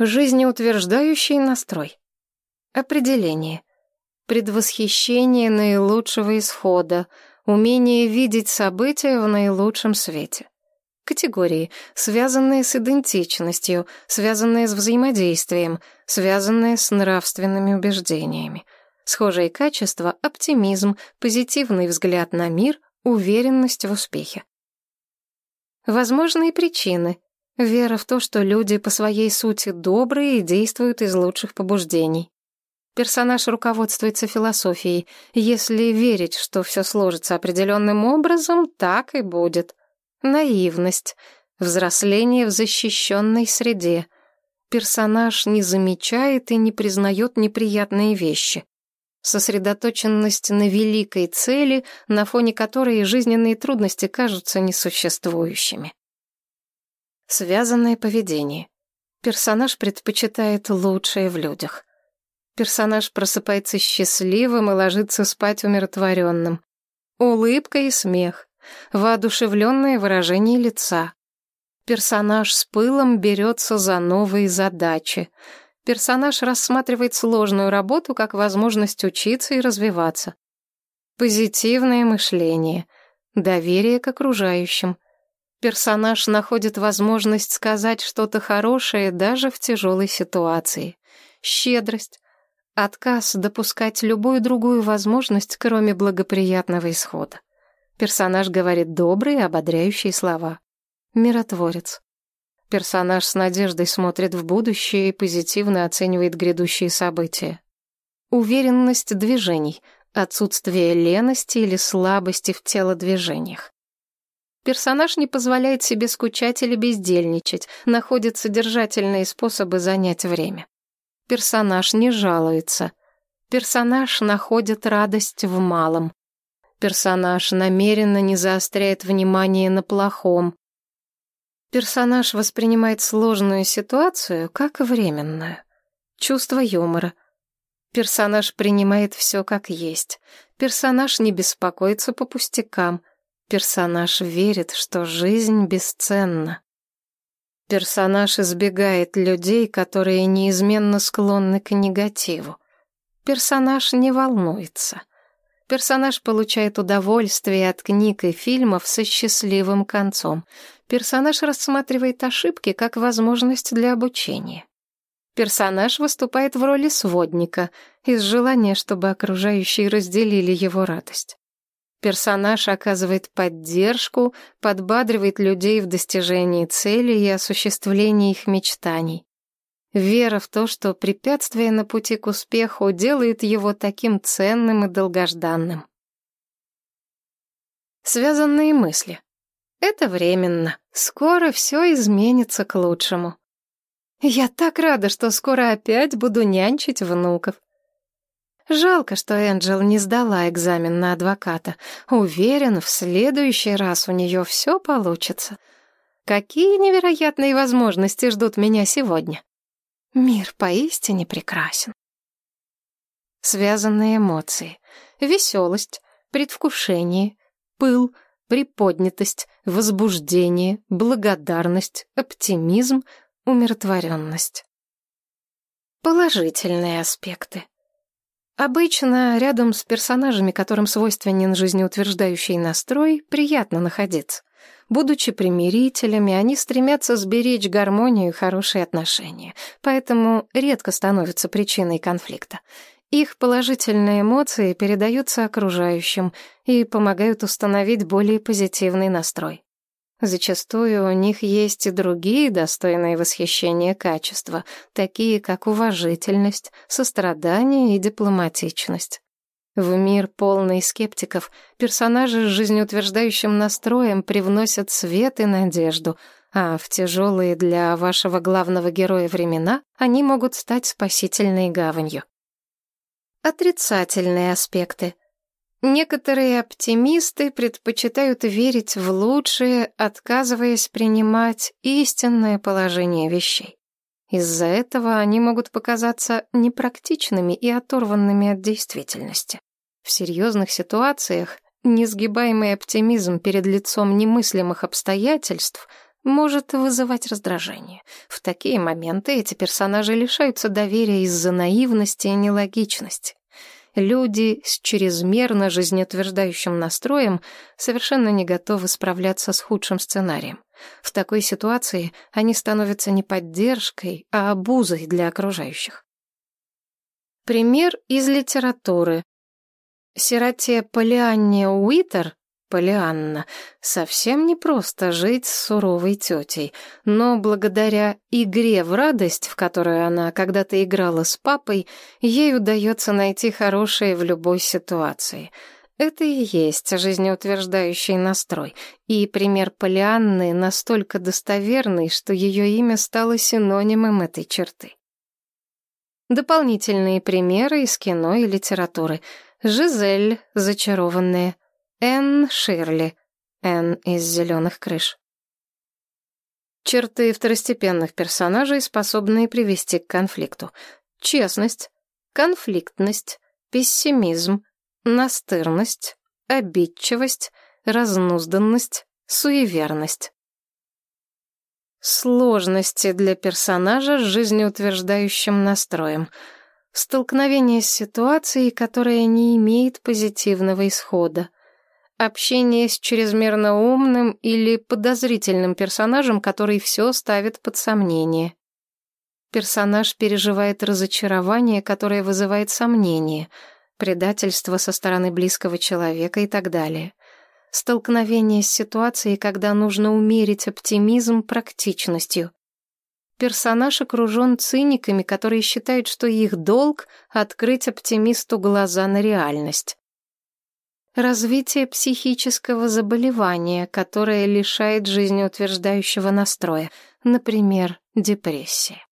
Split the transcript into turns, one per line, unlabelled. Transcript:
Жизнеутверждающий настрой. Определение. Предвосхищение наилучшего исхода, умение видеть события в наилучшем свете. Категории, связанные с идентичностью, связанные с взаимодействием, связанные с нравственными убеждениями. Схожие качества — оптимизм, позитивный взгляд на мир, уверенность в успехе. Возможные причины — Вера в то, что люди по своей сути добрые и действуют из лучших побуждений. Персонаж руководствуется философией. Если верить, что все сложится определенным образом, так и будет. Наивность. Взросление в защищенной среде. Персонаж не замечает и не признает неприятные вещи. Сосредоточенность на великой цели, на фоне которой жизненные трудности кажутся несуществующими. Связанное поведение. Персонаж предпочитает лучшее в людях. Персонаж просыпается счастливым и ложится спать умиротворенным. Улыбка и смех. Воодушевленное выражение лица. Персонаж с пылом берется за новые задачи. Персонаж рассматривает сложную работу как возможность учиться и развиваться. Позитивное мышление. Доверие к окружающим – Персонаж находит возможность сказать что-то хорошее даже в тяжелой ситуации. Щедрость. Отказ допускать любую другую возможность, кроме благоприятного исхода. Персонаж говорит добрые, ободряющие слова. Миротворец. Персонаж с надеждой смотрит в будущее и позитивно оценивает грядущие события. Уверенность движений, отсутствие лености или слабости в телодвижениях. Персонаж не позволяет себе скучать или бездельничать, находит содержательные способы занять время. Персонаж не жалуется. Персонаж находит радость в малом. Персонаж намеренно не заостряет внимание на плохом. Персонаж воспринимает сложную ситуацию как временную. Чувство юмора. Персонаж принимает все как есть. Персонаж не беспокоится по пустякам. Персонаж верит, что жизнь бесценна. Персонаж избегает людей, которые неизменно склонны к негативу. Персонаж не волнуется. Персонаж получает удовольствие от книг и фильмов со счастливым концом. Персонаж рассматривает ошибки как возможность для обучения. Персонаж выступает в роли сводника из желания, чтобы окружающие разделили его радость. Персонаж оказывает поддержку, подбадривает людей в достижении цели и осуществлении их мечтаний. Вера в то, что препятствие на пути к успеху делает его таким ценным и долгожданным. Связанные мысли. Это временно. Скоро все изменится к лучшему. Я так рада, что скоро опять буду нянчить внуков. Жалко, что Энджел не сдала экзамен на адвоката. Уверен, в следующий раз у нее все получится. Какие невероятные возможности ждут меня сегодня. Мир поистине прекрасен. Связанные эмоции. Веселость, предвкушение, пыл, приподнятость, возбуждение, благодарность, оптимизм, умиротворенность. Положительные аспекты. Обычно рядом с персонажами, которым свойственен жизнеутверждающий настрой, приятно находиться. Будучи примирителями, они стремятся сберечь гармонию и хорошие отношения, поэтому редко становятся причиной конфликта. Их положительные эмоции передаются окружающим и помогают установить более позитивный настрой. Зачастую у них есть и другие достойные восхищения качества, такие как уважительность, сострадание и дипломатичность. В мир полный скептиков персонажи с жизнеутверждающим настроем привносят свет и надежду, а в тяжелые для вашего главного героя времена они могут стать спасительной гаванью. Отрицательные аспекты — Некоторые оптимисты предпочитают верить в лучшее, отказываясь принимать истинное положение вещей. Из-за этого они могут показаться непрактичными и оторванными от действительности. В серьезных ситуациях несгибаемый оптимизм перед лицом немыслимых обстоятельств может вызывать раздражение. В такие моменты эти персонажи лишаются доверия из-за наивности и нелогичности. Люди с чрезмерно жизнеутверждающим настроем совершенно не готовы справляться с худшим сценарием. В такой ситуации они становятся не поддержкой, а обузой для окружающих. Пример из литературы. Сироте Полианне Уитер Полианна, совсем не просто жить с суровой тетей, но благодаря игре в радость, в которую она когда-то играла с папой, ей удается найти хорошее в любой ситуации. Это и есть жизнеутверждающий настрой, и пример Полианны настолько достоверный, что ее имя стало синонимом этой черты. Дополнительные примеры из кино и литературы. Жизель, зачарованная, Энн Ширли. Энн из «Зеленых крыш». Черты второстепенных персонажей, способные привести к конфликту. Честность, конфликтность, пессимизм, настырность, обидчивость, разнузданность, суеверность. Сложности для персонажа с жизнеутверждающим настроем. Столкновение с ситуацией, которая не имеет позитивного исхода. Общение с чрезмерно умным или подозрительным персонажем, который все ставит под сомнение. Персонаж переживает разочарование, которое вызывает сомнение, предательство со стороны близкого человека и так далее. Столкновение с ситуацией, когда нужно умерить оптимизм практичностью. Персонаж окружен циниками, которые считают, что их долг — открыть оптимисту глаза на реальность развитие психического заболевания, которое лишает жизнеутверждающего настроя, например, депрессия.